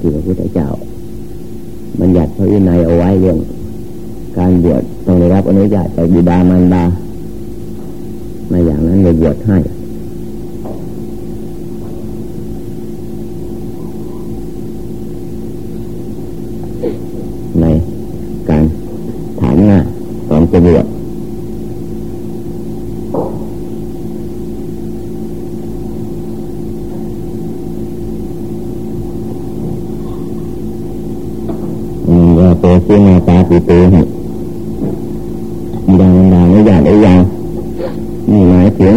ที่พระพุทธเจ้า มันหยัดพระวินัยเอาไว้เรื่อง การบวชต้องได้รับอนุญาตจากบิดามารดาไม่อย่างนั้นเลยบวชให้ในการถามหน้าของจะบวชโตซีนาตาปิ เตหิมีดังดาไม่อยากได้ยังนี่หมายถึง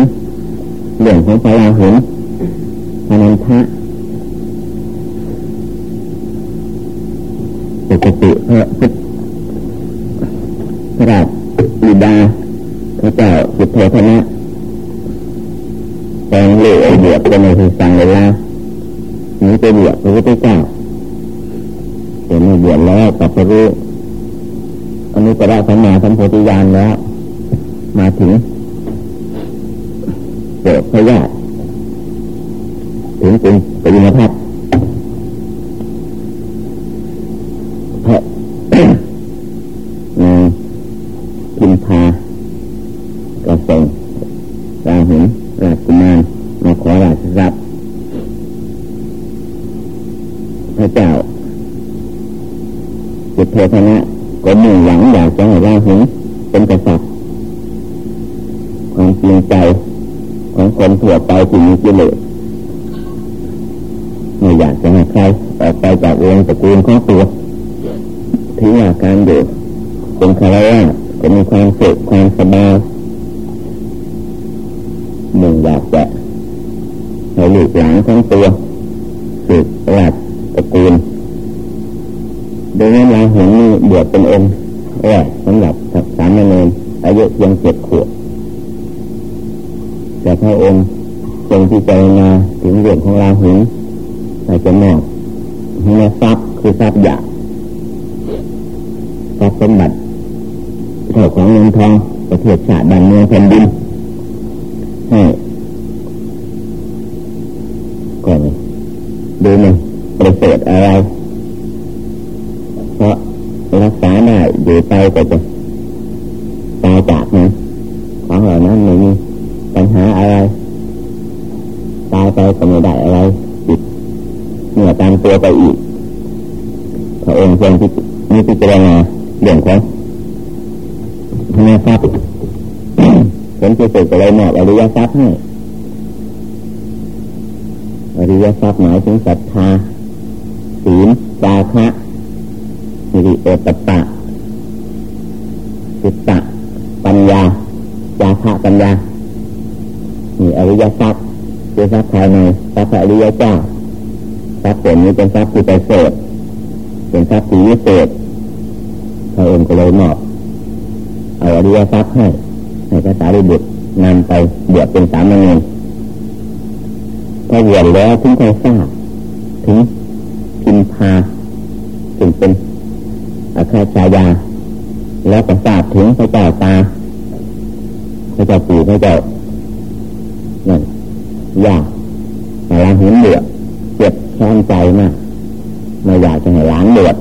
เรื่องของพระราหุลพนันทะปกติพระพุทธพระราชบิดาพระเจ้าสุโธธนะแปลงเล่ไอเดียเป็นในที่สั่งเวลานี้ไปเดียพระพุทธเจ้าเห็นเบียดแล้วตัดรู้อันนี้ก็ได้สัมมาสัมโพธิญาณแล้ว มาถึงเกิดพยาธิถึงเป็นปริมาทัศพระนางพิมพากระส่งราหุนราชกุมารมาขอราชทรัพย์พระเจ้าจิต เทธนะก็มุ่งหวังอยากจะให้ราหุเป็นกษัตริย์ความจริงใจของคนทั่วไปที่มีกิเลสไม่อยากจะให้ใครออกไปจากวงตระกูลของตัวถึงว่าการอยู่เป็นคารวะก็มีความสุขความสบายหนึ่งอยากจะให้ลูกหลานของตัวสืบราชตระกูลโดยนั้นเราเห็นนี่บวชเป็นองค์แรกสำหรับสามเณรอายุเพียงเจ็ดขวบแต่พระองค์ทรงที่เจรณาถึงเรื่องของราหุนแต่จะมอบให้ทรัพย์คือทรัพย์หยาทรัพย์สมบัติเท่าของเงินทองประเทศชาติบ้านเมืองแผ่นดินให้ก่อนดูมันประเสริฐอะไรเพราะรักษาได้ อยู่ไปก็จะตายจากนะของเหล่านั้นไม่มีปัญหาอะไรตายไปก็ไม่ได้อะไรติดเมื่อยตามตัวไปอีกพระองค์ทรงมีพิจารณาเรื่องของพระทรัพย์ผลที่สุดก็เลยมอบอริยทรัพย์ให้อริยทรัพย์หมายถึงศรัทธาศีลจาคะสิริโอตตะ จิตตะปัญญาจาคะปัญญามีอริยทรัพย์คือทรัพย์ภายในทรัพย์อริยเจ้าทรัพย์ส่วนนี้เป็นทรัพย์ที่ประเสริฐเป็นทรัพย์ที่วิเศษพระองค์ก็เลยมอบเอาอริยทรัพย์ให้ให้พระสารีบุตรนำไปบวชเป็นสามเณรพอบวชแล้วถึงใครทราบถึงพิมพาถึงเป็นอาคาชายา แล้วก็ทราบถึงพระเจ้าตา พระเจ้าปู่พระเจ้านั่นยากแต่ลาหินเดือดเจ็บแค้นใจมากไม่อยากจะให้หลานเดือด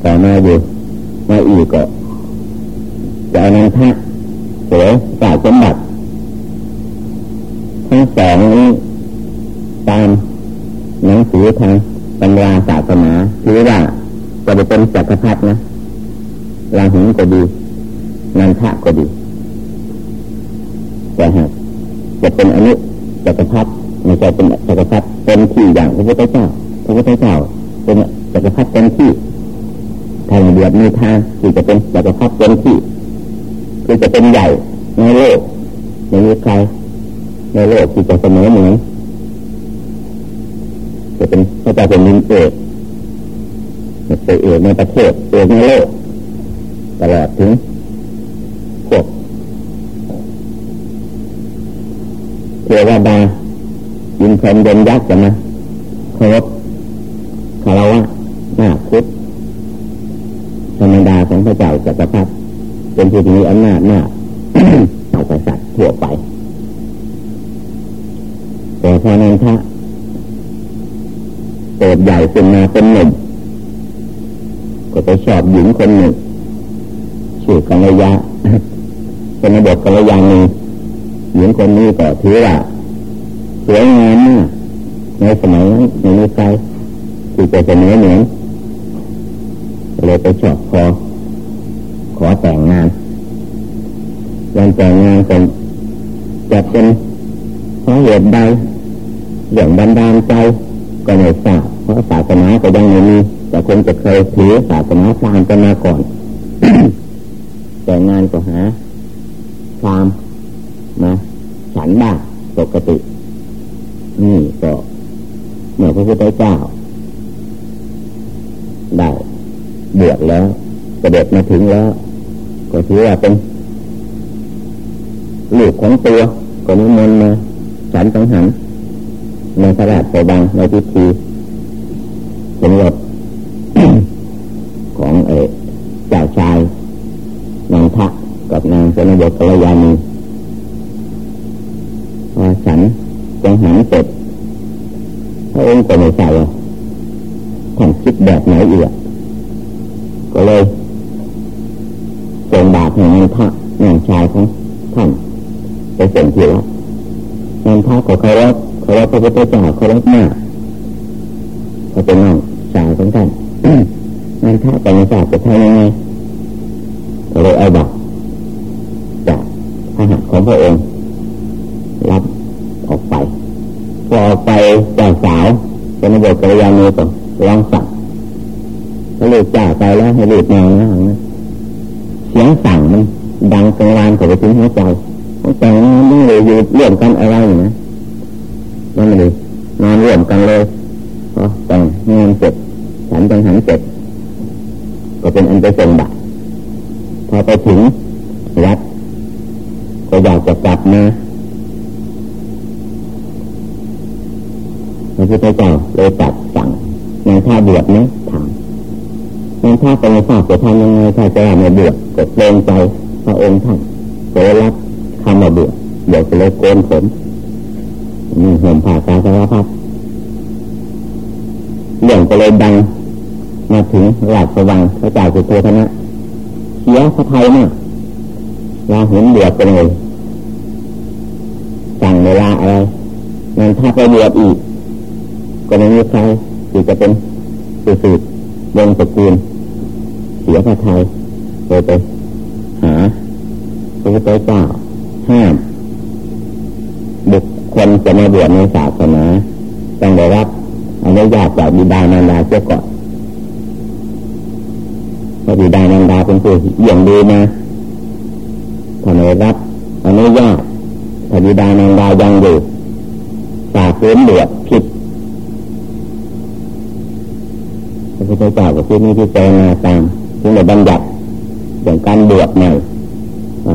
แต่มาอยู่มาอีกก็จะนั้นท่าเสียกาสมบัติทั้งสองนี้ตามหนังสือทางตำราศาสนาคือว่าจะไปเป็นจักรพรรดินะ ลาหุนก็ดีนันทะก็ดีแต่หากจะเป็นอนุจักรพรรดิไม่ใช่เป็นจักรพรรดิเป็นที่ อย่างพระพุทธเจ้าพระพุทธเจ้า เป็นจักรพรรดิเป็นที่ทางเดือดมีทางที่จะเป็นจักรพรรดิเป็นที่คือจะเป็นใหญ่ในโลกในมีใครในโลกที่จะเสมอเหมือนจะเป็นพระเจ้าเป็นมินเอกเป็นเอกในประเทศเอกในโลกตลอดถึงพวกเทวดายินพรมยนยักษ์กันนะ เคารพคารวะหน้าพุทธรรมดาของพระเจ้าจักรพรรดิเป็นผู้ที่มีอำนาจมากต่อกษัตริย์ทั่วไป แต่พอนันถ้าโตดใหญ่ขึ้นมาเป็นหนุ่มก็ไปชอบหญิงคนหนึ่งชื่อกัลยาเป็นระบบกัลยาณีหญิงคนนี้ก็ถือว่าสวยงามมาก ในสมัยนั้นในมีใครที่จะเสนอเหมือนเลยไปชอบขอ ขอแต่งงานการแต่งงานก็จะเป็นเพราะเหตุใดอย่างบันดาลใจก็ไม่ทราบเพราะศาสนาก็ยังไม่มีแต่คงจะเคยถือศาสนาพราหมณ์กันมาก่อน แต่งงานก็หาพราหมณ์มาฉันบ้าปกติ นี่ก็ เมื่อพระพุทธเจ้าได้บวชแล้วประเด็ดมาถึงแล้ว ก็ถือว่าเป็นลูกของตัวก็นิมนต์มาฉันสังหันในพระราชบังในพิธีสมรสของเอเจ้าชายนางทะกับนางสนบกัลยาณีพอฉันจังหันเสร็จพระองค์ก็ไม่ใส่ท่านคิดแบบไหนอีกก็เลยส่งบาตรให้นางทะนางชายของท่านไปส่งที่วัดนางทะก็เคารพเคารพพระพุทธเจ้าเก็เป็นอันไปส่งบัตรพอไปถึงวัดก็อยากจะกลับมาพระพุทธเจ้าเลยตัดสั่งนางท่าบวชนะถามนางท่าเป็นทราบจะทำยังไงถ้าจะมาบวชก็เกรงใจพระองค์ท่านก็รับคำมาบวชเดี๋ยวจะเลยโกนผมนี่ห่มผ้าตาสารพัดเรื่องก็เลยดัง มาถึงราชวังพระเจ้าสุโธทนะเสียพระไทยมากลาหุนเดือดไปเลยสั่งเวลาอะไรงั้นถ้าไปเดือดอีก ก็ไม่มีใครที่จะเป็นสืบสืบวงตระกูลเสียพระไทยเลยไปหาพระพุทธเจ้าห้ามบุคคลจะมาบวชในศาสนาต้องได้รับอนุญาตจากบิดามารดาเจ้าก่อน ระบิดานางดาเป็นผู้เยี่ยมดีนะถ้าไม่รับอนุญาตพระบิดานางดายังอยู่สาฝืนบวชผิดพระพุทธเจ้าก็ที่นี้ที่เจนาตามถึงในบัญญัติอย่างการบวชใหม่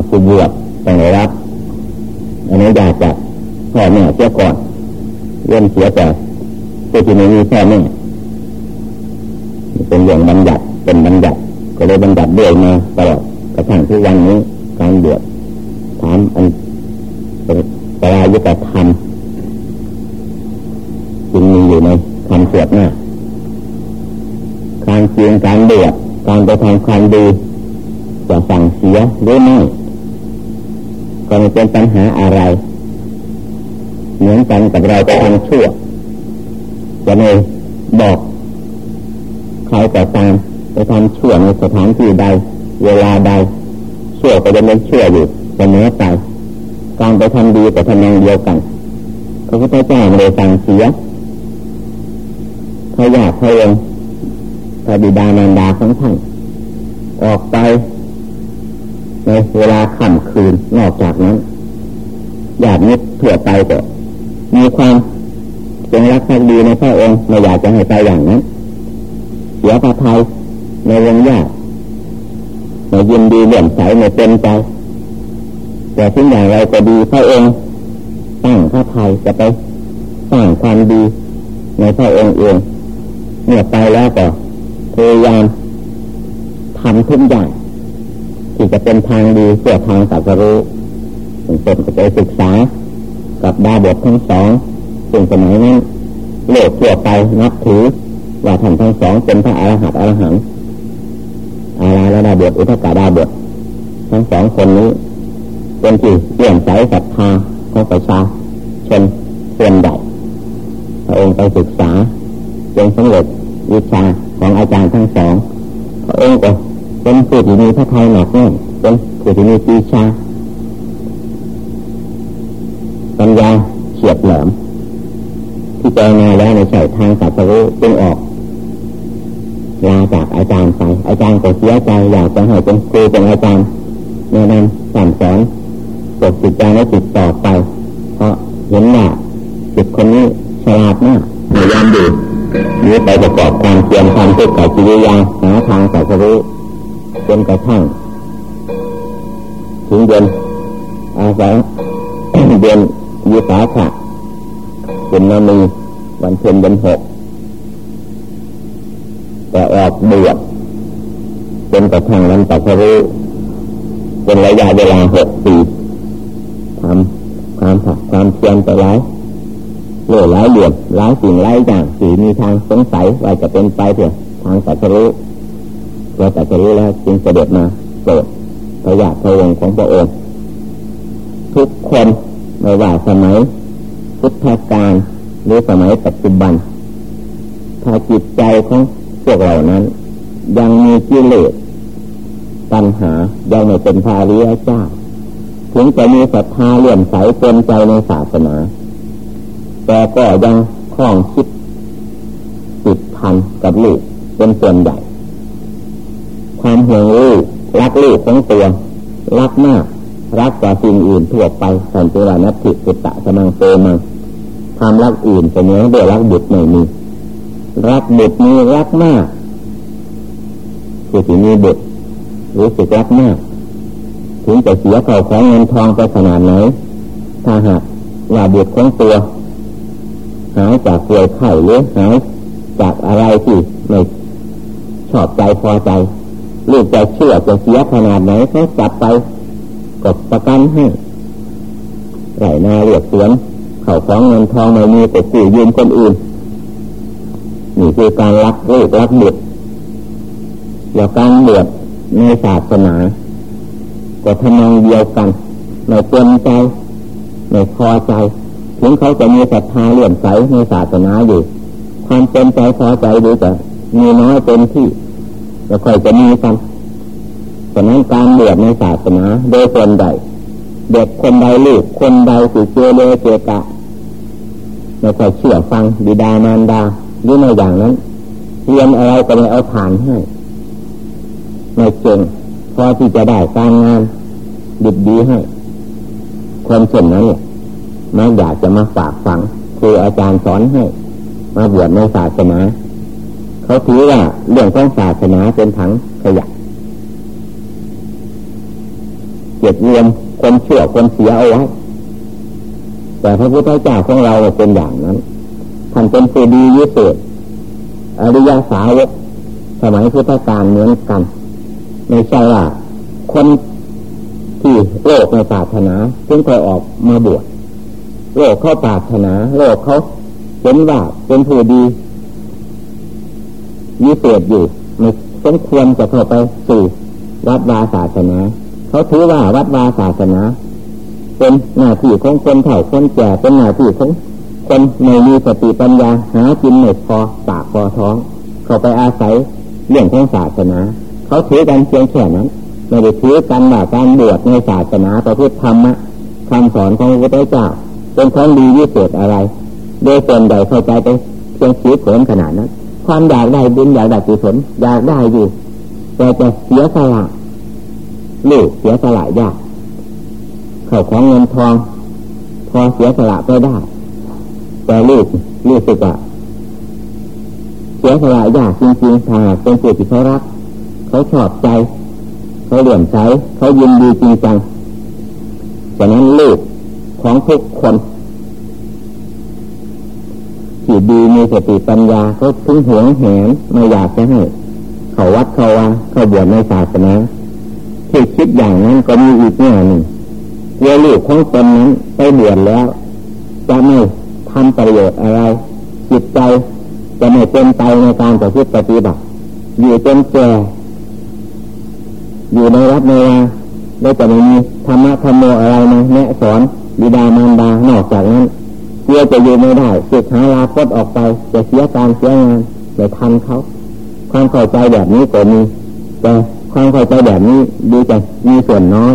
ผู้บวชต้องได้รับอนุญาตจากพ่อแม่เจ้าก่อนเรื่องเสียแต่ผู้ที่ไม่มีพ่อแม่เป็นอย่างบัญญัติเป็นบัญญัติ ก็เลยบัญญัติด้วยมาตลอดกระทั่งที่วันนี้การบวชถามอันเป็นปรายุกธรรมจึงมีอยู่ในคำสวดหน้าการเพียงการบวชการไปทำความดีจะสั่งเสียหรือไม่ก็ไม่เป็นปัญหาอะไร เหมือนกันกับเราไปทำชั่วจะไม่บอกใครก็ตาม ไปทำชั่วในสถานที่ใด เวลาใดเชื่อก็จะไม่เชื่ออยู่เสมอไปการไปทำดีแต่ทำอย่างเดียวกันพระพุทธเจ้าไม่ได้สั่งเสียพระญาติพระองค์พระบิดามารดาของท่านออกไป ในเวลาค่ำคืนนอกจากนั้นญาติมิตรทั่วไปก็มีความจงรักภักดีในพระองค์ไม่อยากจะให้ไปอย่างนั้นเสียพระทัย ในวงญาติไม่ยินดีเหลื่อมใสไม่เป็นใจแต่ทุกอย่างเราก็ดีพระองค์ตั้งพระทัยจะไปสร้างความดีในพระองค์เองเมื่อไปแล้วก็พยายามทำทุกอย่างที่จะเป็นทางดีเพื่อทางสัจรู้เป็นก็ไปศึกษา กับดาบททั้งสองซึ่งสมัยนั้นโลกทั่วไปนับถือว่าท่านทั้งสองเป็นพระอรหันต์อรหันต์ อาราและดาบทอุทกาดาบททั้งสองคนนี้เป็นที่เลื่อมใสศรัทธาของประชาชนส่วนใหญ่พระองค์ไปศึกษาจนสำเร็จวิชาของอาจารย์ทั้งสองพระองค์ก็เป็นผู้ที่มีพระทัยหนักแน่นเป็นผู้ที่มีปีชาปัญญาเฉียบแหลมที่เจอมาแล้วในใส่ทางสัตรู้จึงออก ลาจากอาจารย์ไป อาจารย์ก็เสียใจอยากจะให้เป็นครูเป็นอาจารย์ในนั้นสั่งสอนปกจิตใจและจิตต่อไป เพราะเห็นว่าจิตคนนี้ฉลาดมากพยายามดูนี้ไปประกอบความเพียรความทุกข์กับจิตวิญญาณหาทางสัตรู้จนกระทั่งถึงเดือนอาศัยเดือนยุสาขะเป็นนามีวันเพ็ญเดือนหก แต่ออกบวชเป็นกระทั่งนั้นตัดรู้เป็นระยะเวลาหกปีทำความผักความเพียรไปหลายเลื่อยหลายเหลี่ยมหลายสิ่งหลายอย่างสีมีทางสงสัยว่าจะเป็นไปเถอะทางตัดรู้เราตัดรู้แล้วจึงเสด็จมาโปรดพระญาติพระองค์ของพระองค์ทุกคนไม่ว่าสมัยพุทธกาลหรือสมัยปัจจุบันถ้าจิตใจของ พวกเรานั้น ยังมีกิเลสปัญหายังไม่เป็นพาริยเจ้า ถึงจะมีศรัทธาเลื่อมใสเป็นใจในศาสนา แต่ก็ยังคล้องคิดติดพันกับลูกเป็นส่วนใหญ่ ความห่วงลูกรักลูกของตัวรักมากรักกว่าสิ่งอื่นทั่วไปสันติรานัตถิสุตตะสมังเตมังความรักอื่นเป็นเนื้อเดียวรักบุตรไม่มี รักบุตรมีรักมากคือที่มีบุตรรู้สึกรักมากถึงจะเสียเข่าของเงินทองไปขนาดไหนถ้าหากว่าบุตรของตัวหายจากป่วยไข้หรือหายจากอะไรที่ไม่ชอบใจพอใจลูกจะเชื่อจะเสียขนาดไหนเขาจับไปกดประกันให้ไหลนาเรียกสวนเข่าของเงินทองไม่มีแต่กู้ยืมคนอื่น นี่คือการรักลูกรักบุตรอย่าการเดือดในศาสนาก็ทำนองเดียวกันไม่เต็มใจไม่พอใจ ถึงเขาจะมีศรัทธาเลื่อมใสในศาสนาอยู่ ความเต็มใจพอใจดูจะมีน้อยเต็มที่จะค่อยจะมีกันฉะนั้นการเดือดในศาสนาโดยส่วนใดเด็กคนใดลูกคนใดสิเจเลเจกะไม่ค่อยเชื่อฟังบิดามารดา หรือในอย่างนั้น เรียนอะไรก็ไม่เอาฐานให้ไม่เก่งพอที่จะได้การงานดีดีให้คนเช่นนั้นเนี่ยมันอยากจะมาฝากฟังคืออาจารย์สอนให้ มาบวชในศาสนา เขาถือว่าเรื่องของศาสนาเป็นถังขยะเก็บรวมคนเชื่อคนเสียเอาไว้แต่พระพุทธเจ้าของเราเป็นอย่างนั้น ท่านเป็นผู้ดียิ่งเศษอริยาสาวกสมัยพุทธกาลเหมือนกันไม่ใช่ว่าคนที่โลกในศาสนาจึงคอยออกมาบวชโลกเขาปาถนา โลกเขาเป็นว่าเป็นผู้ดียิ่งเศษอยู่ไม่สมควรจะเข้าไปสู่วัดวาศาสนา เขาถือว่าวัดวาศาสนา เป็นหน้าที่ของคนเฒ่าคนแก่เป็นหน้าที่ของ คนไม่มีสติปัญญาหากินไม่พอปากพอท้อง เขาไปอาศัยเรื่องของศาสนา เขาถือกันเพียงแค่นั้นไม่ได้ถือกันแบบการบวชในศาสนาประพฤติธรรมะคำสอนของพระพุทธเจ้า เป็นของดีวิเศษอะไร โดยส่วนใหญ่เข้าใจไปเพียงชีวิตผลขนาดนั้น ความอยากได้บุญอยากได้กุศลอยากได้อยู่แต่จะเสียสละลูกเสียสละยากเข้าของเงินทอง พอเสียสละไปได้ แต่ลูกลูกสึกว่าเสียสละยากจริงๆถ้าเป็นผู้ที่เขารัก เขาชอบใจ เขาเหลื่อมใสเขายินดีจริงจังฉะนั้นลูกของทุกคนที่ดีมีสติปัญญาเขาถึงหวงแหนไม่อยากจะให้ เขาวัดเขาว่าเขาบวชในศาสนาที่คิดอย่างนั้นก็มีอีกแง่หนึ่งเวลูกของตนนั้นไปบวชแล้วจะไม่ ทำประโยชน์อะไร จิตใจจะไม่เป็นไปในการประพฤติปฏิบัติอยู่จนแก่อยู่ในรัฐในวาแล้จะไม่มีธรรมะธรรมโมอะไรมาแนะสอนบิดามารดานอกจากนั้นเพื่อจะอยู่ไม่ได้สุดหาลาพดออกไป จะเสียการเสียงานจะทันเขาความเข้าใจแบบนี้ก็มีแต่ความเข้าใจแบบนี้ดูจะมีส่วนน้อย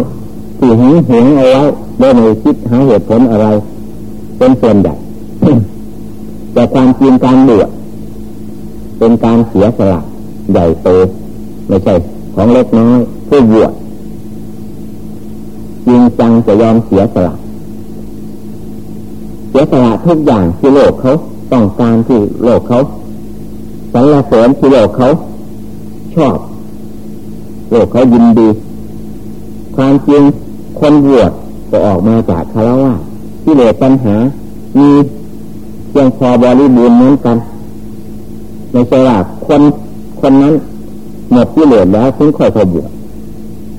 ที่หึงหวงเอาไว้โดยไม่คิดหาเหตุผลอะไร เป็นส่วนใหญ่ แต่ความจริงการบวชเป็นการเสียสละใหญ่โตไม่ใช่ ของเล็กน้อยผู้บวชจริงจังจะยอมเสียสละ เสียสละทุกอย่างที่โลกเขาต้องการที่โลกเขาสรรเสริญที่โลกเขาชอบ โลกเขายินดี ความจริงคนบวชก็ออกมาจากคารวะที่เหลือปัญหา มี ยงพอบริบูรณ์เหมือนกันในใช่ว่าคนคนนั้นหมดที่เหลือแล้วถึงค่อยพอบวช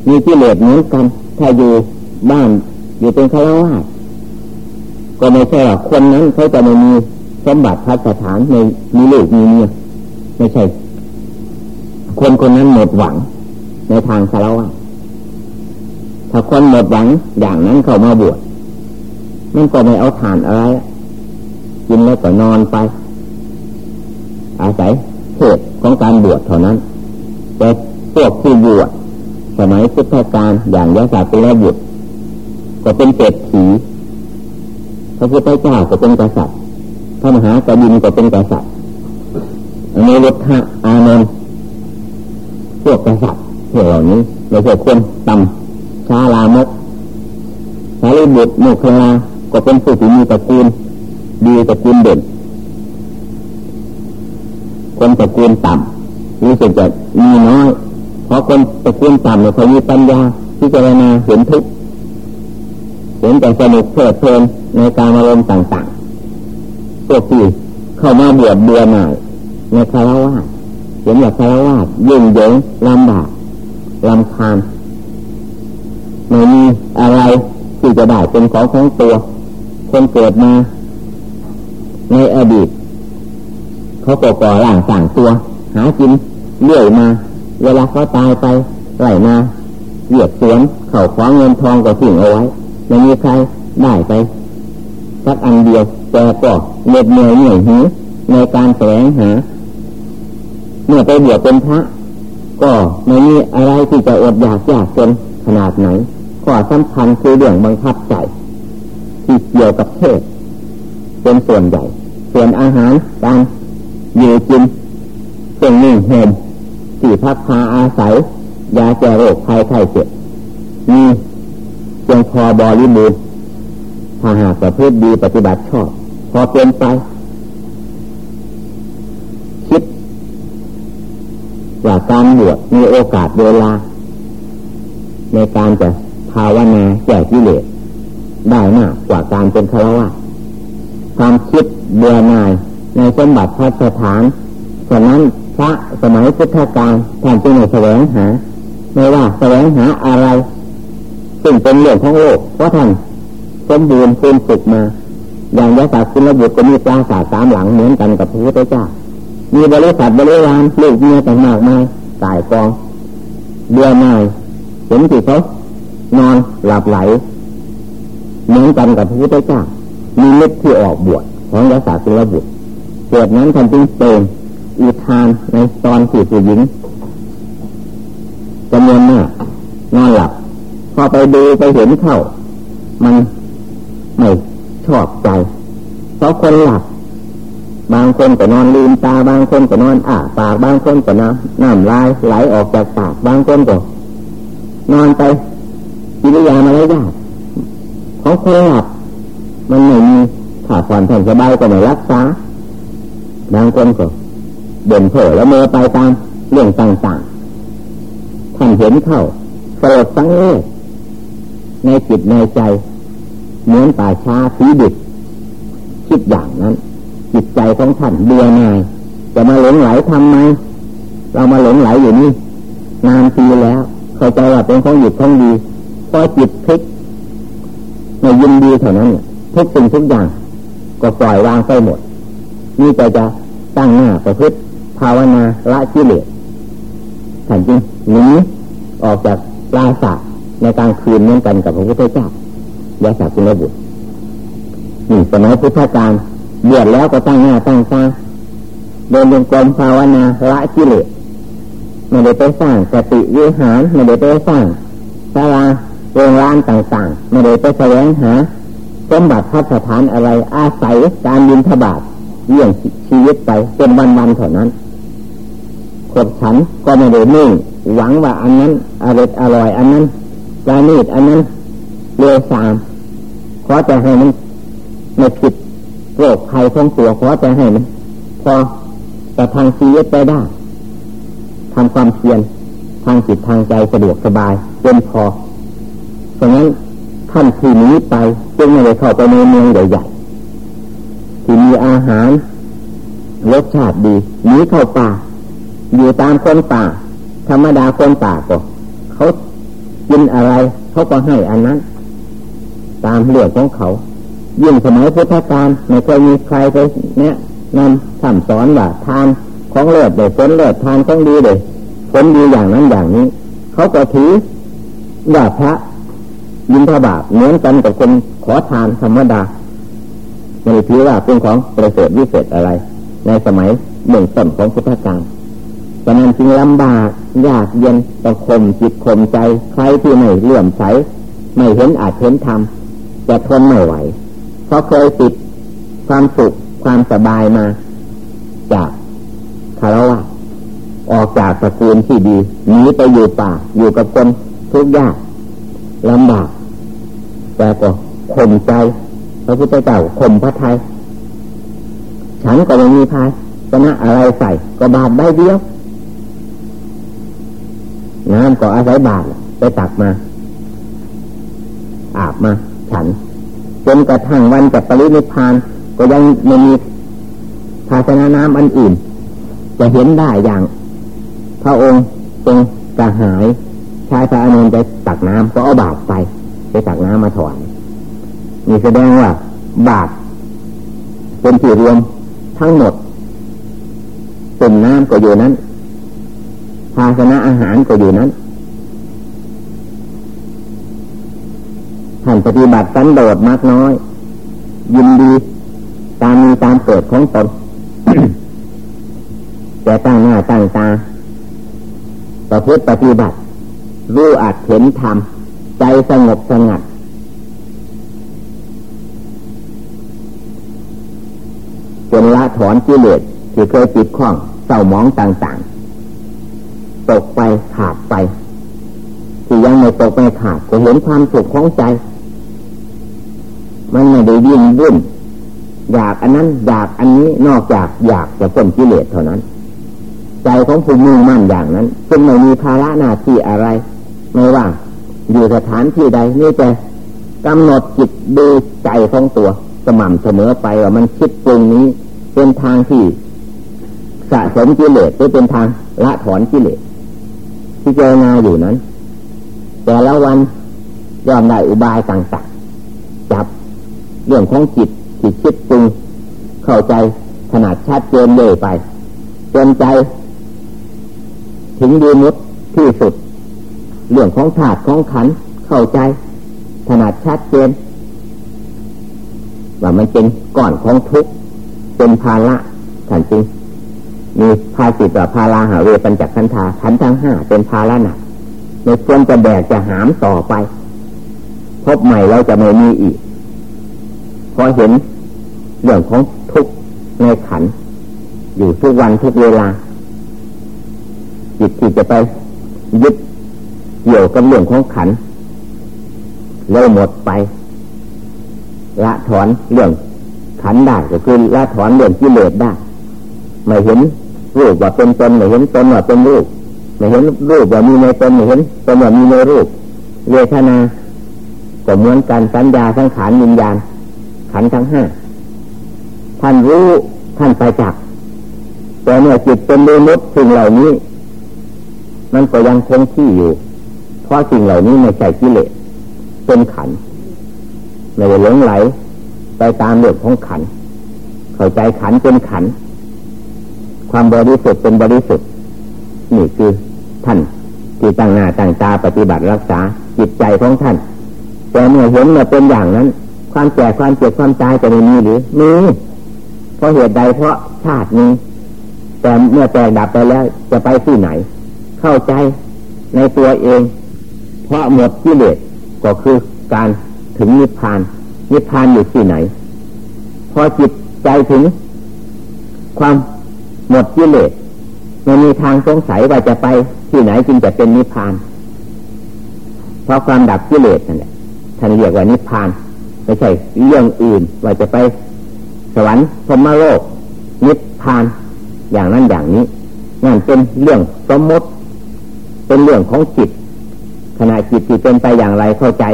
มีที่เหลือเหมือนกัน ถ้าอยู่บ้านอยู่เป็นคารวะก็ไม่ใช่ว่าคนนั้นเขาจะไม่มีสมบัติพัฒฐานในมีลูกมีเมียไม่ใช่ คนคนนั้นหมดหวัง ในทางคารวะถ้าคนหมดหวังอย่างนั้นเขามาบวชมันก็ไม่เอาฐานอะไร กินแล้วก็นอนไป อาศัยเหตุของการบวชเท่านั้น แต่พวกที่บวชสมัยพุทธกาลอย่างยศเป็นบุตรก็เป็นเศรษฐีพระพุทธเจ้าก็เป็นกษัตริย์พระมหากบินก็เป็นกษัตริย์อันนี้รุทะอานนท์พวกกษัตริย์พวกเหล่านี้ไม่ใช่คนต่ำชาลามกสารีบุตรมุขลาก็เป็นผู้ที่มีตระกูล ดีตระกูลเด่นคนตระกูลต่ำรู้สึกจะมีน้อย เพราะคนตระกูลต่ำเนี่ยเขามีปัญญาที่จะรณาเห็นทุกข์เห็นแต่สนุกเพลิดเพลินในการอารมณ์ต่างๆพวกที่เข้ามาเบวชเบื่อหน่ายในคารวะเห็นว่าคารวะยุ่งเหยิงลำบากลำคาญไม่มีอะไรที่จะได้เป็นของของตัว คนเกิดมา ในอดีต เขาก่อก่อร่างสั่งตัว หากินเลื่อยมา เวลาเขาตายไปไหลมาเหยียดสวนเข่าคว้างเงินทองก็สิ่งเอาไว้ไม่มีใครได้ไปสักอันเดียวแต่ก็เหน็ดเหนื่อยเหนื่อยหิวในการแสวงหาเมื่อไปบวชเป็นพระ ก็ไม่มีอะไรที่จะอดอยากยากจนขนาดไหนข้อสำคัญคือเรื่องบังคับใจที่เกี่ยวกับเทศเป็นส่วนใหญ่ ส่วนอาหารการอยู่กินเป่นหนึ่งเหมที่พักพาอาศัย ยาแก้โรคภัยไข้เจ็บมีเพียงพอบริบูรณ์ถ้าหากประพฤติดีปฏิบัติชอบ พอเป็นไป คิดว่าการบวชมีโอกาสเวลา ในการจะภาวนาแก้กิเลสได้มากกว่าการเป็นฆราวาสความคิด เบื่อหน่ายในสมบัติพระสถานฉะนั้นพระสมัยพุทธกาลท่านจึงแสวงหา ไม่ว่าแสวงหาอะไร ซึ่งเป็นเรื่องของโลกเพราะท่านสมบูรณ์เป็นสุขมา อย่างยศศักดิ์คุณบุก็มีปราสาทสามหลังเหมือนกันกับพระพุทธเจ้า มีบริษัทบริวารลูกเมียต่างมากมายตายกองเบื่อหน่ายเห็นที่เขานอนหลับไหลเหมือนกันกับพระพุทธเจ้ามีเล็บที่ออกบวช ของยศศักดิ์คุณบุตรเกิดนั้นท่านจึงเป็นอุทานในตอนที่ผู้หญิงจำนวนมากอนหลับพอไปดูไปเห็นเข้า มันไม่ชอบใจ เพราะคนหลับบางคนก็นอนลืมตาบางคนก็นอนอ่าปากบางคนก็น้ำน้ำลายไหลออกจากปากบางคนก็นอนไปกิริยามาแล้วยากของคนหลับมันไม่มี ขาดความแผ่นสบายก็ไม่รักษาบางคนก็เด่นเผอแล้วเมื่อไปตามเรื่องต่างๆท่านเห็นเข้าสลดสังเวชในจิตในใจเหมือนป่าช้าผีดิบคิดอย่างนั้น จิตใจของท่านเบื่อหน่ายจะมาหลงไหลทำไม เรามาหลงไหลอยู่นี่นานทีแล้วเข้าใจว่าเป็นของหยุดของดีพอจิตพลิกในยินดีเท่านั้นทุกสิ่งทุกอย่าง ก็ปล่อยวางไปหมด นี่แต่จะตั้งหน้าประพฤติภาวนาละกิเลสท่านจริงหนีออกจากลาสะในกลางคืนเหมือนกันกับพระพุทธเจ้ายาสาคุณบุตรนี่สมัยพุทธกาลเบียดแล้วก็ตั้งหน้าตั้งตาเดินงกรมภาวนาละกิเลสไม่ได้ไปสร้างสติวิหารไม่ได้ไปสร้างศาลาโรงร้านต่างๆไม่ได้ไปแสวงหา สมบัติพัฒฐานอะไร อาศัยการบินทบาทเลี้ยงชีวิตไปเป็นวันๆเท่านั้นขบฉันก็ไม่ได้นิ่งหวังว่าอันนั้นอร่อยอร่อยอันนั้นปลาณีดอันนั้นเลือสามขอจะให้มันไม่ผิดโรคภัยของตัวขอจะให้มันพอแต่ทางชีวิตไปได้ทำความเพียรทางจิตทางใจสะดวกสบายเป็นพอเพราะงั้น ท่านที่นี้ไปจึงไม่ได้เข้าไปในเมืองใหญ่ๆที่มีอาหารรสชาติดีหนีเข้าป่า อยู่ตามคนป่า ธรรมดาคนป่าก็เขากินอะไรเขาก็ให้อันนั้น ตามเรื่องของเขายิ่งสมัยพุทธกาลไม่เคยมีใครไปเนี่ยนำสั่งสอนว่าทานของเลือดเลยผลเลือดทานของดีเลยผลดีอย่างนั้นอย่างนี้ เขาก็ถือว่าพระ ยินทบาทเหมือนกันกับคนขอทานธรรมดาไม่ถือว่าเป็นของประเสริฐวิเศษอะไร ในสมัยเบื้องต้นของพุทธกาลฉะนั้นจึงลำบากยากเย็นต้องข่มจิตข่มใจใครที่ไม่เลื่อมใสไม่เห็นอาจเห็นธรรมจะทนไม่ไหว เพราะเคยติดความสุขความสบายมา จากคารวะออกจากสกุลที่ดีหนีไปอยู่ป่าอยู่กับคนทุกข์ยากลำบาก แต่ก็ข่มใจพระพุทธเจ้าข่มพระไทย ฉันก็ไม่มีพายชนะอะไรใส่ ก็บาดใบเดียวน้ำก็อาศัยบาดไปตักมา อาบมา ฉัน จนกระทั่งวันจะปรินิพาน ก็ยังไม่มีภาชนะน้ำอันอื่น จะเห็นได้อย่าง พระองค์ทรงกระหายชายพระอนุนจะตักน้ำก็เอาบาดไป ไปตักน้ำมาถวายนี่แสดงว่า บาทเป็นที่รวมทั้งหมดเป็นน้ำก็อยู่นั้น ภาชนะอาหารก็อยู่นั้นท่านปฏิบัติสันโดษมากน้อย ยินดีตามมีตามเกิดของตนแต่ตั้งหน้าตั้งตาประพฤติปฏิบัติ รู้อาจเห็นธรรม ใจสงบสงัดจนละถอนกิเลสที่เคยติดข้องเศร้าหมองต่างๆ ตกไปขาดไป ที่ยังไม่ตกไม่ขาดก็เห็นความสุขของใจ มันไม่ได้ยิ่งวุ่นอยากอันนั้นอยากอันนี้นอกจากอยากจะพ้นกิเลสเท่านั้น ใจของผู้มุ่งมั่นอย่างนั้นจึงไม่มีภาระหน้าที่อะไร ไม่ว่า อยู่สถานที่ใดนี่จะกำหนดจิตดูใจของตัวสม่ำเสมอไปว่ามันคิดตรงนี้เป็นทางที่สะสมกิเลสหรือเป็นทางละถอนกิเลสที่เจรงาอยู่นั้น แต่ละวันยอมได้อุบายต่างๆจับเรื่องของจิตจิตคิดปรุงเข้าใจขนาดชัดเจนเลยไปจนใจ ถึงดีมุดที่สุด เรื่องของถาดของขันเข้าใจถนัดชัดเจนว่ามันเป็นก่อนของทุกเป็นภาระขันจริงมีภาสิตว่าภาราหาเวปัญจขันธาขันทั้งห้าเป็นภาระหนักในควรจะแบกจะหามต่อไป พบใหม่เราจะไม่มีอีกพอเห็นเรื่องของทุกข์ในขัน อยู่ทุกวันทุกเวลาจิตที่จะไปยึด เกี่ยวกับเรื่องของขันเลยหมดไป ละถอนเรื่องขันได้ก็คือละถอนเรื่องกิเลสได้ไม่เห็นรูปว่าเป็นตนไม่เห็นตนว่าเป็นรูปไม่เห็นรูปว่ามีในตนไม่เห็นตนว่ามีในรูปเวทนาก็เหมือนกันสัญญาสังขารวิญญาณ ขันทั้งห้าท่านรู้ท่านไปจักแต่เมื่อจิตเป็นดมุดสิ่งเหล่านี้ มันก็ยังคงที่อยู่ เพราะสิ่งเหล่านี้ไม่ใช่กิเลสเป็นขันไม่ได้หลงไหล ไปตามเรื่องของขัน เข้าใจขันเป็นขัน ความบริสุทธิ์เป็นบริสุทธิ์นี่คือท่านที่ตั้งหน้าตั้งตาปฏิบัติรักษาจิตใจของท่าน แต่เมื่อเห็นมื่อเป็นอย่างนั้น ความแก่ความเจ็บความตายจะไม่มีหรือมีเพราะเหตุใดเพราะชาตินี้ แต่เมื่อแตกดับไปแล้วจะไปที่ไหน เข้าใจในตัวเอง เพราะหมดกิเลสก็คือการถึงนิพพาน นิพพานอยู่ที่ไหน พอจิตใจถึง ความหมดกิเลสไม่มีทางสงสัยว่าจะไปที่ไหนจึงจะเป็นนิพพาน เพราะความดับกิเลสนั่นแหละท่านเรียกว่านิพพานไม่ใช่เรื่องอื่นว่าจะไปสวรรค์พรมโลก นิพพานอย่างนั้นอย่างนี้นั่นเป็นเรื่องสมมติ เป็นเรื่องของจิต ขณะจิตที่เป็นไปอย่างไรเข้าใจ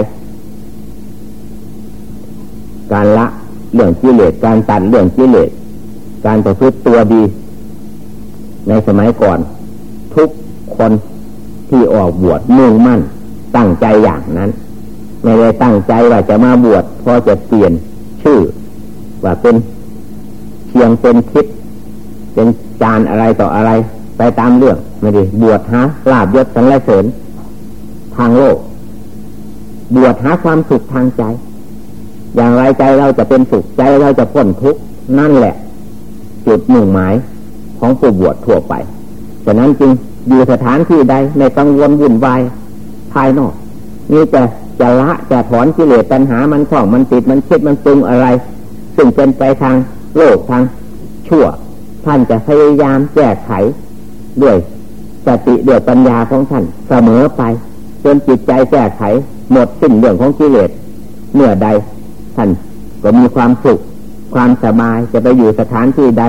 การละเรื่องกิเลสการตัดเรื่องกิเลสการประพฤติตัวดี ในสมัยก่อน ทุกคนที่ออกบวชมุ่งมั่น ตั้งใจอย่างนั้น ไม่ได้ตั้งใจว่าจะมาบวชเพราะจะเปลี่ยนชื่อ ว่าเป็นเชียงเป็นคิด เป็นจานอะไรต่ออะไร ไปตามเรื่องไม่ได้บวชหาลาบยศสันเสริญ ทางโลก บวชหาความสุขทางใจ อย่างไรใจเราจะเป็นสุขใจเราจะพ้นทุกข์นั่นแหละ จุดหนึ่งหมายของผู้บวชทั่วไปฉะนั้นจึงอยู่สถานที่ใดในกังวลวุ่นวายภายนอกนี่จะจะละจะถอนกิเลสปัญหามันคล้องมันติดมันคิดมันปรุงอะไร ซึ่งเป็นไปทางโลกทางชั่ว ท่านจะพยายามแก้ไขด้วยสติด้วยปัญญาของท่านเสมอไป จนจิตใจแก้ไข หมดสิ้นเรื่องของกิเลสเมื่อใดท่านก็มีความสุข ความสบายจะไปอยู่สถานที่ใด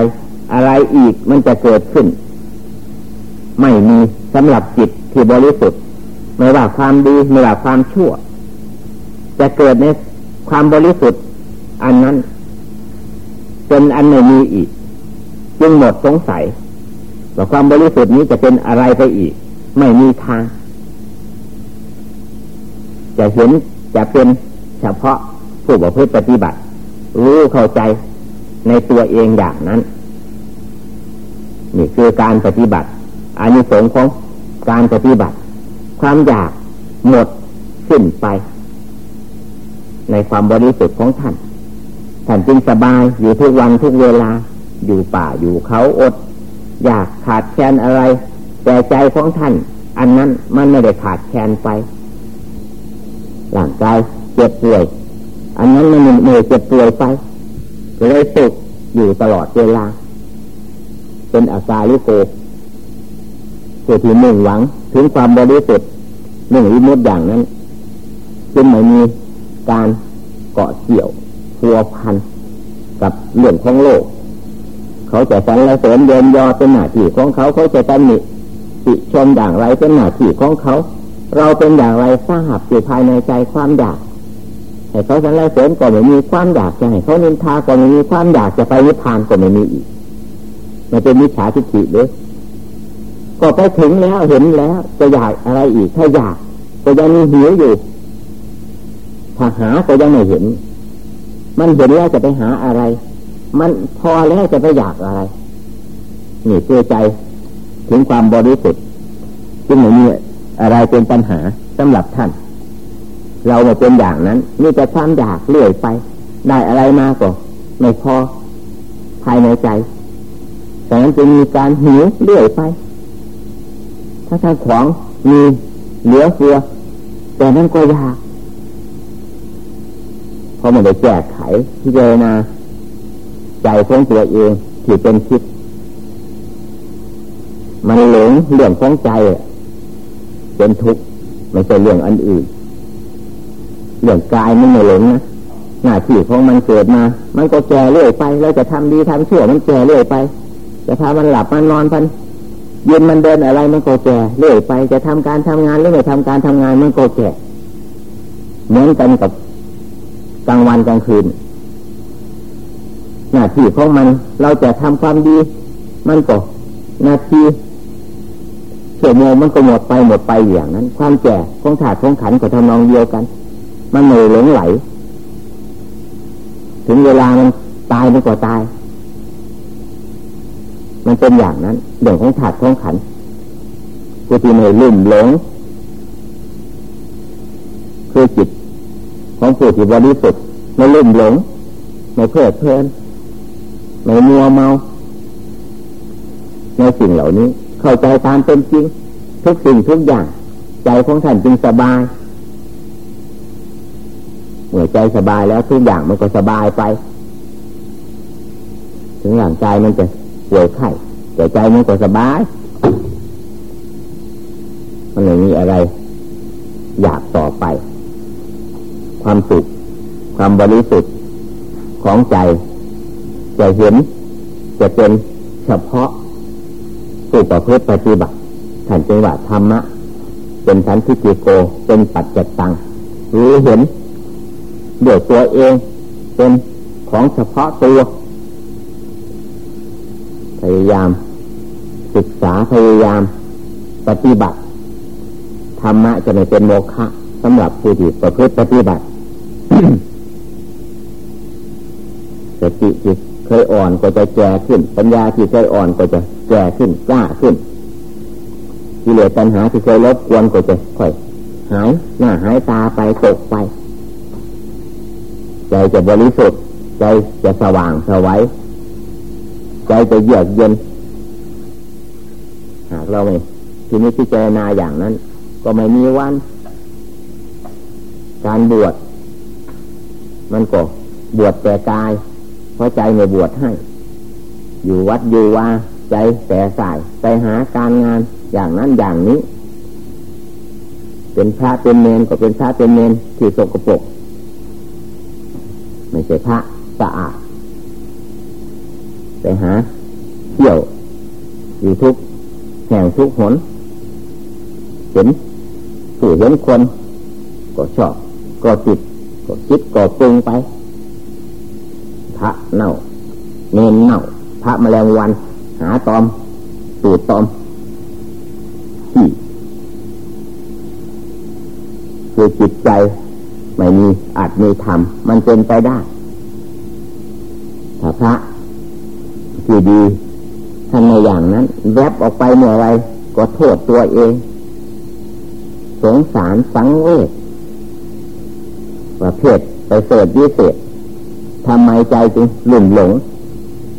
อะไรอีกมันจะเกิดขึ้น ไม่มีสำหรับจิตที่บริสุทธิ์ไม่ว่าความดีไม่ว่าความชั่ว จะเกิดในความบริสุทธิ์ อันนั้นเป็นอันไม่มีอีก จึงหมดสงสัยว่าความบริสุทธิ์นี้จะเป็นอะไรไปอีก ไม่มีทาง จะเห็นจะเป็นเฉพาะผู้ประพฤติปฏิบัติ รู้เข้าใจในตัวเองอย่างนั้น นี่คือการปฏิบัติอานิสงส์ของการปฏิบัติ ความอยากหมดสิ้นไป ในความบริสุทธิ์ของท่าน ท่านจึงสบายอยู่ทุกวันทุกเวลาอยู่ป่าอยู่เขาอด อยากขาดแคลนอะไร แต่ใจของท่าน อันนั้นมันไม่ได้ขาดแคลนไป ร่างกายเจ็บป่วย อันนั้นมันเหนื่อยเจ็บป่วยไปก็เลยสุขอยู่ตลอดเวลา เป็นอากาลิโกผู้ที่มุ่งหวังถึงความบริสุทธิ์หนึ่งวิมุตอย่างนั้นจึงไม่มีการเกาะเกี่ยวพัวพันกับเรื่องของโลก เขาจะสรรเสริญเดินยอเป็นหน้าที่ของเขาเขาจะตำหนิติชมอย่างไรเป็นหน้าที่ของเขา เราเป็นอย่างไรทราบอยู่ภายในใจความอยากให้เขาสรรเสริญก็ไม่มีความอยากจะให้เขานินทาก็ไม่มีความอยากจะไปนิพพานก็ไม่มีอีกมันเป็นมิจฉาทิฏฐิเลยก็ไปถึงแล้วเห็นแล้วจะอยากอะไรอีกถ้าอยากก็ยังมีหิวอยู่ถ้าหาก็ยังไม่เห็น มันเห็นแล้วจะไปหาอะไร มันพอแล้วจะไปอยากอะไรนี่เชื่อใจถึงความบริสุทธิ์จึงไม่มี อะไรเป็นปัญหาสำหรับท่าน เราไม่เป็นอย่างนั้นนี่จะความอยากเลื่อยไป ได้อะไรมาก็ไม่พอภายในใจแต่นั้นจะมีการหิวเลื่อยไป ถ้าทางของมีเหลือเฟือแต่นั้นก็อยากราะมันได้แก้ไขที่เจนาใจของตัวเองที่เป็นคิด มันหลงเรื่องของใจ เป็นทุกข์ไม่ใช่เรื่องอันอื่น เรื่องกายมันไม่หลงนะหน้าที่ของมันเกิดมา มันก็แก่เรื่อยไป เราจะทำดีทำชั่วมันแก่เรื่อยไป จะพามันหลับมันนอนพันยืนมันเดินอะไรมันก็แก่เรื่อยไป จะทำการทำงานหรือไม่ทำการทำงานมันก็แก่เหมือนกันกับกลางวันกลางคืน หน้าที่ของมันเราจะทำความดี มันก็หน้าที่ เฉี่วโมมันก็หมดไปหมดไปอย่างนั้น ความแก่ของถาดของขันก็ทำนองเดียวกัน มันไม่อยหลงไหล ถึงเวลามันตายมันก็ตาย มันเป็นอย่างนั้นเรื่องของถาดของขันกูที่ไม่อยลุ่มหลงคือจิตของผู้ที่บริสุทธิ์ไม่ลุ่มหลงไม่เพลิดเพลินไม่มัวเมาในสิ่งเหล่านี้ เข้าใจตามเป็นจริง ทุกสิ่งทุกอย่าง ใจของท่านจึงสบายเมื่อใจสบายแล้วทุกอย่างมันก็สบายไป ถึงร่างกายมันจะป่วยไข้แต่ใจมันก็สบาย มันไม่มีอะไร อยากต่อไป ความสุขความบริสุทธิ์ของใจจะเห็นจะเป็นเฉพาะ ผู้ประพฤติปฏิบัติท่านจึงว่าธรรมะ เป็นสันทิติโกเป็นปัจจตังหรือเห็นด้วยตัวเองเป็นของเฉพาะตัว พยายามศึกษาพยายามปฏิบัติธรรมะจะไม่เป็นโมฆะสำหรับผู้ที่ประพฤติปฏิบัติสติที่เคยอ่อนก็จะแก่ขึ้น ปัญญาที่เคยอ่อนก็จะ แก่ขึ้นกล้าขึ้นกิเลสปัญหาที่เคยลบกวนก็จะค่อย หายหน้าหายตาไปตกไป ใจจะบริสุทธิ์ใจจะสว่างสวัยใจจะเยือกเย็นหากเราไม่ทีนี้พิจารณาอย่างนั้น ก็ไม่มีวัน การบวชมันก็บวชแต่กาย เพราะใจไม่บวชให้ อยู่วัดอยู่ว่า ใจแต่สายไปหาการงานอย่างนั้นอย่างนี้ เป็นพระเป็นเนนก็เป็นพระเป็นเนนที่สกปรกไม่ใช่พระสะอาดไปหาเที่ยวอยู่ทุกแห่งทุกหนเห็นผู้เห็นคนก็ชอบ ก็ติด ก็คิดก็ปรุงไป พระเน่า เนนเน่า พระแมลงวัน หาตอมตูดตอมที่คือจิตใจไม่มีอาจมีธรรมมันเป็นไปได้ถ้าพระที่ดีทำในอย่างนั้น แวบออกไปเมื่อไรก็โทษตัวเอง สงสารสังเวชประเภทไปเสดวิเศษทำไมใจจึงหลุ่มหลง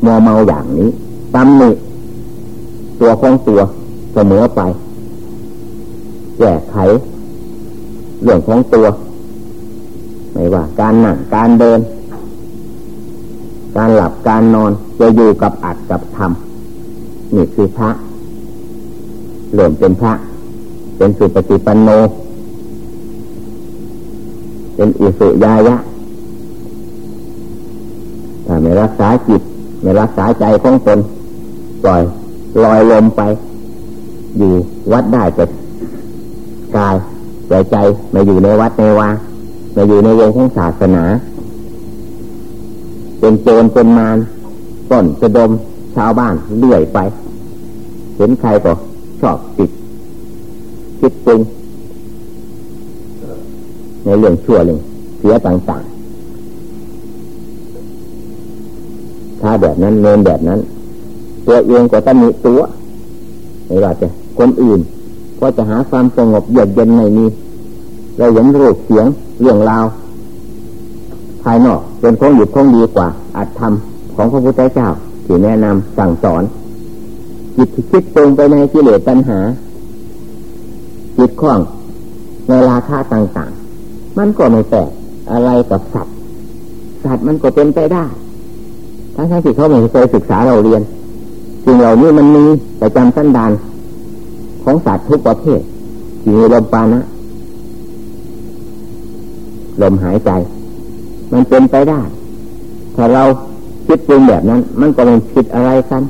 มัวเมาอย่างนี้ ตำหนิตัวของตัวเสมอไป แก้ไข เรื่องของตัว ไม่ว่า การนั่งการเดิน การหลับการนอนจะอยู่กับอัดกับทำนี่คือพระเริ่มเป็นพระ เป็นสุปฏิปันโน เป็นอุสุยายะถ้าไม่รักษาจิตไม่รักษาใจของตน ปล่อยลอยลมไป อยู่วัดได้แต่กายแต่ใจไม่อยู่ในวัดในวาไม่อยู่ในวงของศาสนา เป็นโจรเป็นมารต้นจะดมชาวบ้านเลื่อยไป เห็นใครก็ชอบติดคิดปรุงในเรื่องชั่วเรื่องเสียต่างๆ ถ้าแบบนั้นเนินแบบนั้น ตัวเองก็ต้องมีตัวไม่ว่าจะคนอื่น ก็จะหาความสงบเยือกเย็นในนี้เราเห็นรูปเสียงเรื่องราว ภายนอกเป็นของหยุดของดีกว่าอัตธรรมของพระพุทธเจ้าที่แนะนำสั่งสอน จิตคิดตรงไปในกิเลสปัญหา จิตคล้องในราคาต่างๆ มันก็ไม่แตกอะไรกับสัตว์สัตว์มันก็เป็นไปได้ทั้งทั้งที่เขาไม่เคยศึกษาเราเรียน สิ่งเหล่านี้มันมีประจำสันดานของสัตว์ทุกประเภทที่มีลมปานะลมหายใจ มันเป็นไปได้ ถ้าเราคิดปรุงแบบนั้น มันก็ไม่ผิดอะไรกัน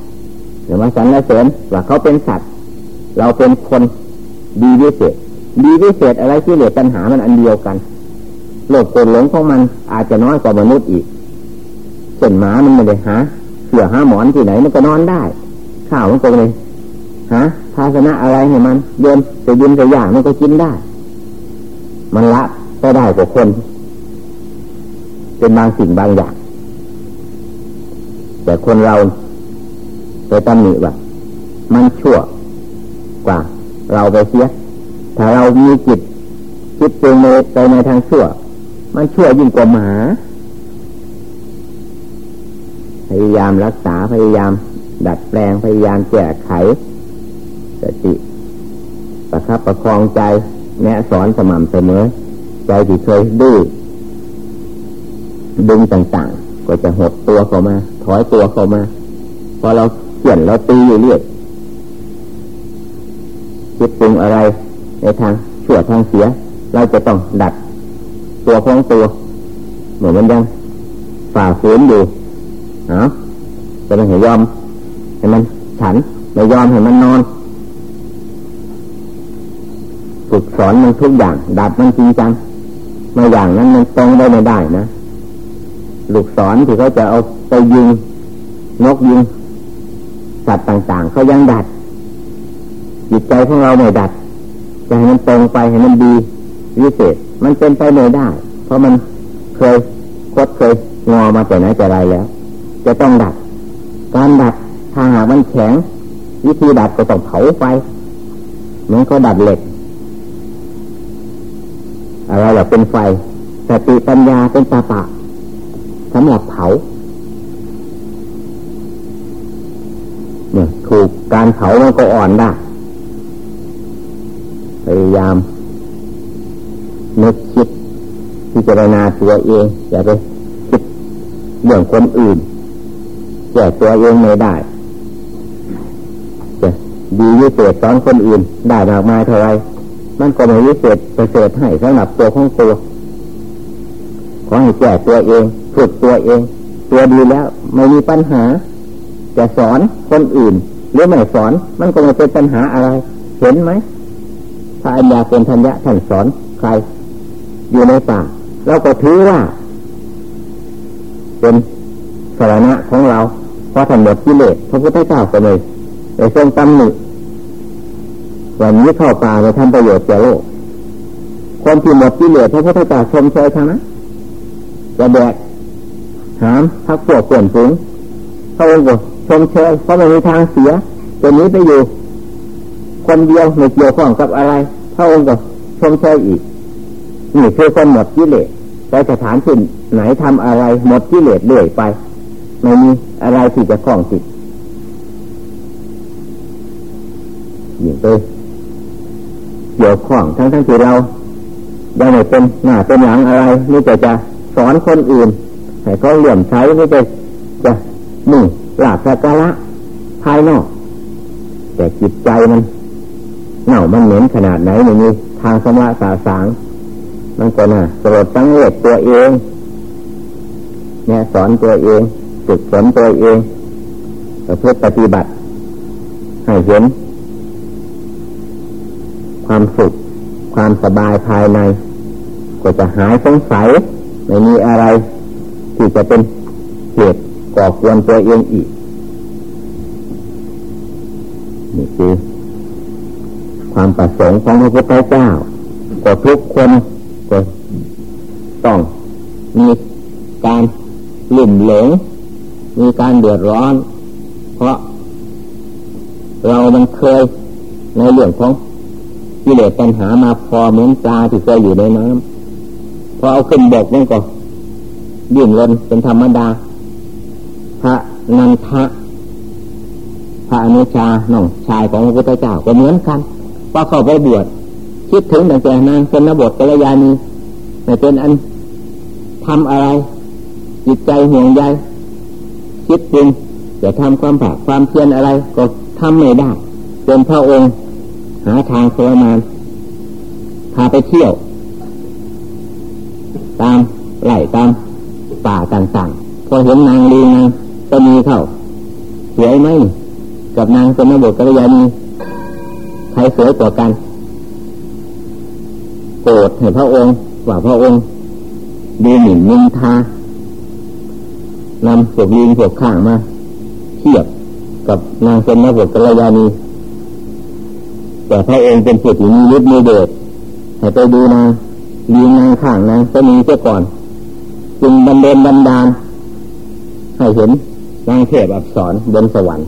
หรือว่าสรรเสริญว่าเขาเป็นสัตว์ เราเป็นคนดีวิเศษ ดีวิเศษอะไรที่เหลือปัญหามันอันเดียวกันโลกโกรหลงของมันอาจจะน้อยกว่ามนุษย์อีกเส้นหมามันไม่ได้หา เสือหาหมอนที่ไหนมันก็นอนได้ ข้าวมันก็เลยหาภาชนะอะไรให้มันโยนไปยินไปย่างมันก็กินได้ มันละก็ได้กว่าคน เป็นบางสิ่งบางอย่าง แต่คนเราไปตำหนิว่ามันชั่วกว่า เราไปเสีย ถ้าเรามีจิตคิดเป็นไปในทางชั่ว มันชั่วยิ่งกว่าหมา พยายามรักษาพยายาม ดัดแปลงพยายามแก้ไขสติประคับประคองใจแนะสอนสม่ำเสมอ ใจที่เคยดื้อดึงต่างๆ ก็จะหดตัวเข้ามา ถอยตัวเข้ามาพอเราเขียนเราตีอยู่เรื่อยคิดปรุงอะไรในทางชั่วทางเสีย เราจะต้องดัด ตัวของตัวเหมือนมันยังฝ่าฝืนอยู่ เนาะจะไม่ให้ยอมให้มันฉันไม่ยอมให้มันนอนฝึกสอนมันทุกอย่าง ดัดมันจริงจังมาอย่างนั้นมันตรงได้ไม่ได้นะลูกศรที่เขาจะเอาไปยิงนกยิงสัตว์ต่าง ๆเขายังดัด จิตใจของเราไม่ดัดจะให้มันตรงไปให้มันดีวิเศษ มันเป็นไปไม่ได้ เพราะมันเคยคดเคยงอมาแต่ไหนแต่ไรแล้ว จะต้องดัดการดัดถ้าหากมันแข็ง วิธีดัดก็ต้องเผาไฟเหมือนเขาดัดเหล็ก อะไรแบบเป็นไฟสติปัญญาเป็นตาปะสำหรับเผาเนี่ยถูกการเผามันก็อ่อนได้พยายามนึกคิดพิจารณาตัวเองอย่าไปคิดเรื่องคนอื่น แก่ตัวเองไม่ได้จะดีวิเศษสอนคนอื่น ได้มากมายเท่าไรมันก็ไม่วิเศษประเสริฐให้สำหรับตัวของตัว ขอให้แก่ตัวเองฝึกตัวเอง ตัวดีแล้วไม่มีปัญหา จะสอนคนอื่น หรือไม่สอน มันก็ไม่เป็นปัญหาอะไร เห็นไหมพระอัญญาเป็นทัญญะท่านสอนใคร อยู่ในป่าเราก็ถือว่า เป็นสาระของเรา ราะท่านหมดกิเลสพระพุทธเจ้าก็เลยในทรงตำหนิวันนี้เข้าป่าไปทำประโยชน์แก่โลก คนที่หมดกิเลสพระพุทธเจ้าชมเชยทางนั้นจะแบกหามพักพวกเปลี่ยนฝูงพระองค์ก็ชมเชยเพราะไม่มีทางเสียตัวนี้ไปอยู่ คนเดียวไม่เกี่ยวข้องกับอะไรพระองค์ก็ชมเชยอีกนี่คือคนหมดกิเลสไปสถานที่ไหนทำอะไรหมดกิเลสเรื่อยไป ไม่มีอะไรที่จะคล้องติดอย่างไปเกี่ยวข้องทั้งทั้งที่เรายังไม่เป็นหน้าเป็นหลังอะไรนี่จะจะสอนคนอื่นให้เขาเหลี่ยมใช้ไม่จะจะมุ่งหลาบสักการะภายนอก แต่จิตใจมันเน่ามันเหม็นขนาดไหนไม่มีทางสมะสาสางมันก็น่ะสลดตั้งเวทตัวเองเนี่ยสอนตัวเอง ฝึกฝนตัวเองเพื่อปฏิบัติ ให้เห็น ความสุข ความสบายภายใน ก็จะหายสงสัยไม่มีอะไร ที่จะเป็นเหตุก่อกวนตัวเองอีกนี่คือความประสงค์ของพระพุทธเจ้าก็ทุกคนก็ต้องมีการลิ่มเหลง มีการเดือดร้อน เพราะเรามันเคยในเรื่องของกิเลสปัญหามาพอเหมือนปลาที่เคยอยู่ในน้ำพอเอาขึ้นบกนั่นก็ยิ่งรนเป็นธรรมดา พระนันทะพระอนุชาน้องชายของพระพุทธเจ้าก็เหมือนกันพอเข้าไปบวชคิดถึงแต่แต่นางเป็นนบทกัลยาณีไม่เป็นอันทำอะไร จิตใจห่วงใย คิดจริงจะทำความผาความเพียรอะไร ก็ทำไม่ได้จนพระองค์ หาทางทรมานพาไปเที่ยว ตามไหลตามป่าต่างๆพอเห็นนางลีนางก็มีเข้าสวยไหมกับนางสมบุตรกัลยาณีใครสวยกว่ากันโกรธให้พระองค์ว่าพระองค์ดูหมิ่นนินทา นำพวกลิงพวกข้างมาเทียบกับนางสมบุตรกัลยาณีแต่พระองค์เป็นผู้ที่มีฤทธิ์มีเดชให้ไปดูนาลิงนางข้างนางจะมีเสียก่อน จึงบันเดนบันดาลให้เห็นนางเทพอักษรบนสวรรค์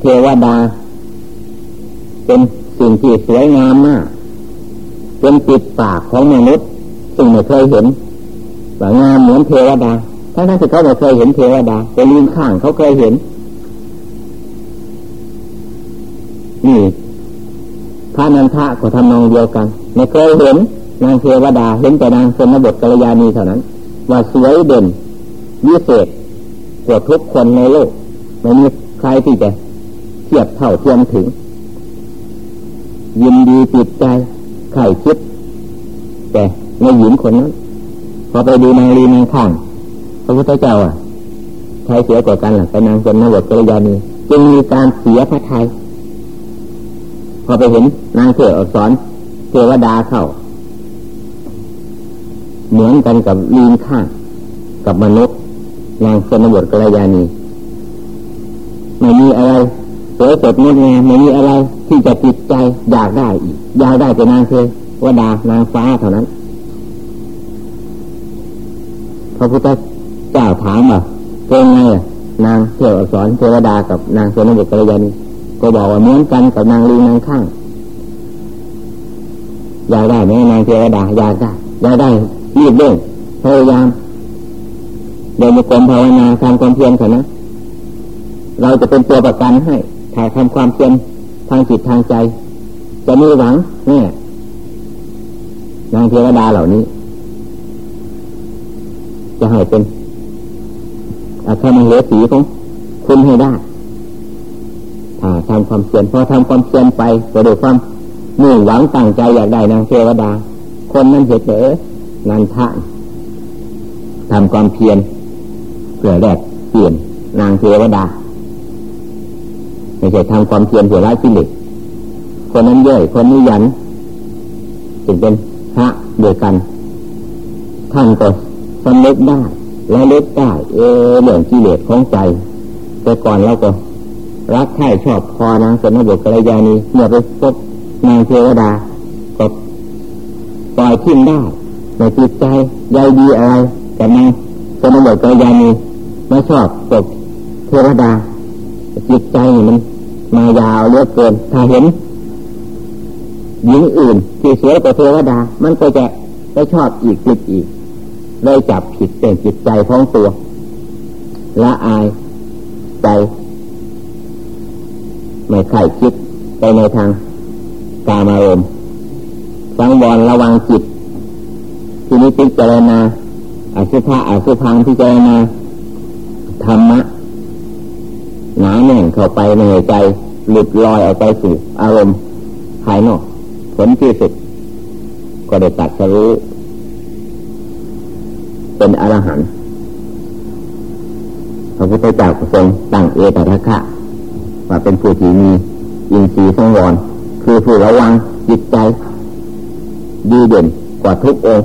เทวดา เป็นสิ่งที่สวยงามมากเป็นปิดปากของมนุษย์ซึ่งไม่เคยเห็นว่างามเหมือนเทวดา ทั้งทั้งที่เขาไม่เคยเห็นเทวดาแต่ลิงข้างเขาเคยเห็น นี่พระนันทะก็ทำนองเดียวกันไม่เคยเห็นนางเทวดาเห็นแต่นางสนบทกัลยาณีเท่านั้น ว่าสวยเด่นวิเศษกว่าทุกคนในโลกไม่มีใครที่จะเทียบเท่าเทียมถึง ยินดีจิตใจไข่คิดแต่ในหญิงคนนั้นพอไปดูนางลีนางข้าง ระพุทธเจ้าอะใครเสียกว่ากันล่ะไปนางสนนบทกัลยาณีจึงมีการเสียพระไทยพอไปเห็นนางเทวอักษรเทวดาเข้า เหมือนกันกับลีนข้างกับมนุษย์นางสนบทกัลยาณีไม่มีอะไรสวยสดงดงามไม่มีอะไรที่จะจิตใจอยากได้อีกอยากได้แต่นางเทวดานางฟ้าเท่านั้นพระพุทธ เจ้าถามว่าเป็นไงนางเทวอักษรเทวดากับนางสนบทกัลยาณีก็บอกว่าเหมือนกันกับนางลีนางข้างอยากได้ไหมนางเทวดาอยากได้อยากได้รีบเร่งพยายามเดินในกรมภาวนาทำความเพียรเถอะนะเราจะเป็นตัวประกันให้ถ่ายทำความเพียรทางจิตทางใจ จะมีหวังเนี่ยนางเทวดาเหล่านี้ จะให้เป็น อาคามาเหสีของคุณให้ได้ถ้าทำความเพียรพอทำความเพียรไปก็ด้วยความมุ่งหวังตั้งใจอยากได้นางเทวดา คนนั้นเหตุเอนันทะทำความเพียรเพื่อแลกเปลี่ยนนางเทวดาไม่ใช่ทำความเพียรเพื่อละกิเลสคนนั้นเย่อยคนนี้ยันจึงเป็นพระเดียวกัน ท่านก็สำเร็จได้ และเล็กได้เออเรื่องกิเลสของใจ แต่ก่อนเราก็ รักใคร่ชอบพอนางสนบทกัลยาณีเมื่อไปพบนางเทวดาก็ปล่อยทิ้งได้ในจิตใจใยดีอะไรแต่นางสนบทกัลยาณีไม่ชอบตกเทวดา จิตใจมันมายาวเลือกเกิน ถ้าเห็นหญิงอื่นที่เสียกว่เทวดา มันก็จะไปชอบอีกติดอีก เลยจับผิดเป็นจิตใจท้องตัวละอายใจ ไม่ใครคิดไปในทางกามารมสังวรระวังจิต ที่นี้พิจารณาอสุภะอสุพังพิจารณาธรรมะหนาแน่นเข้าไปในใจ หลุดลอยออกไปสู่อารมณ์ภายนอกผลที่สุดก็ได้ตัดสรู้ เป็นอรหันต์พระพุทธเจ้าทรงตั้งเอตทัคคะว่าเป็นผู้ที่มีอินทรีย์สังวรคือผู้ระวังจิตใจ ดีเด่นกว่าทุกอง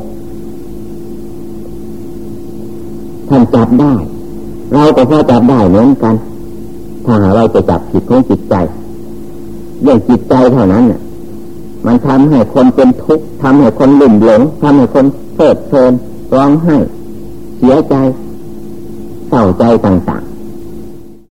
ท่านจับได้ เราก็พอจับได้เหมือนกัน ถ้าหาเราจะจับผิดของจิตใจเรื่องจิตใจเท่านั้นน่ะมันทำให้คนเป็นทุกข์ทำให้คนหลุ่มหลงทำให้คนเพลิดเพลินร้องไห้ เสียใจเศร้าใจต่าง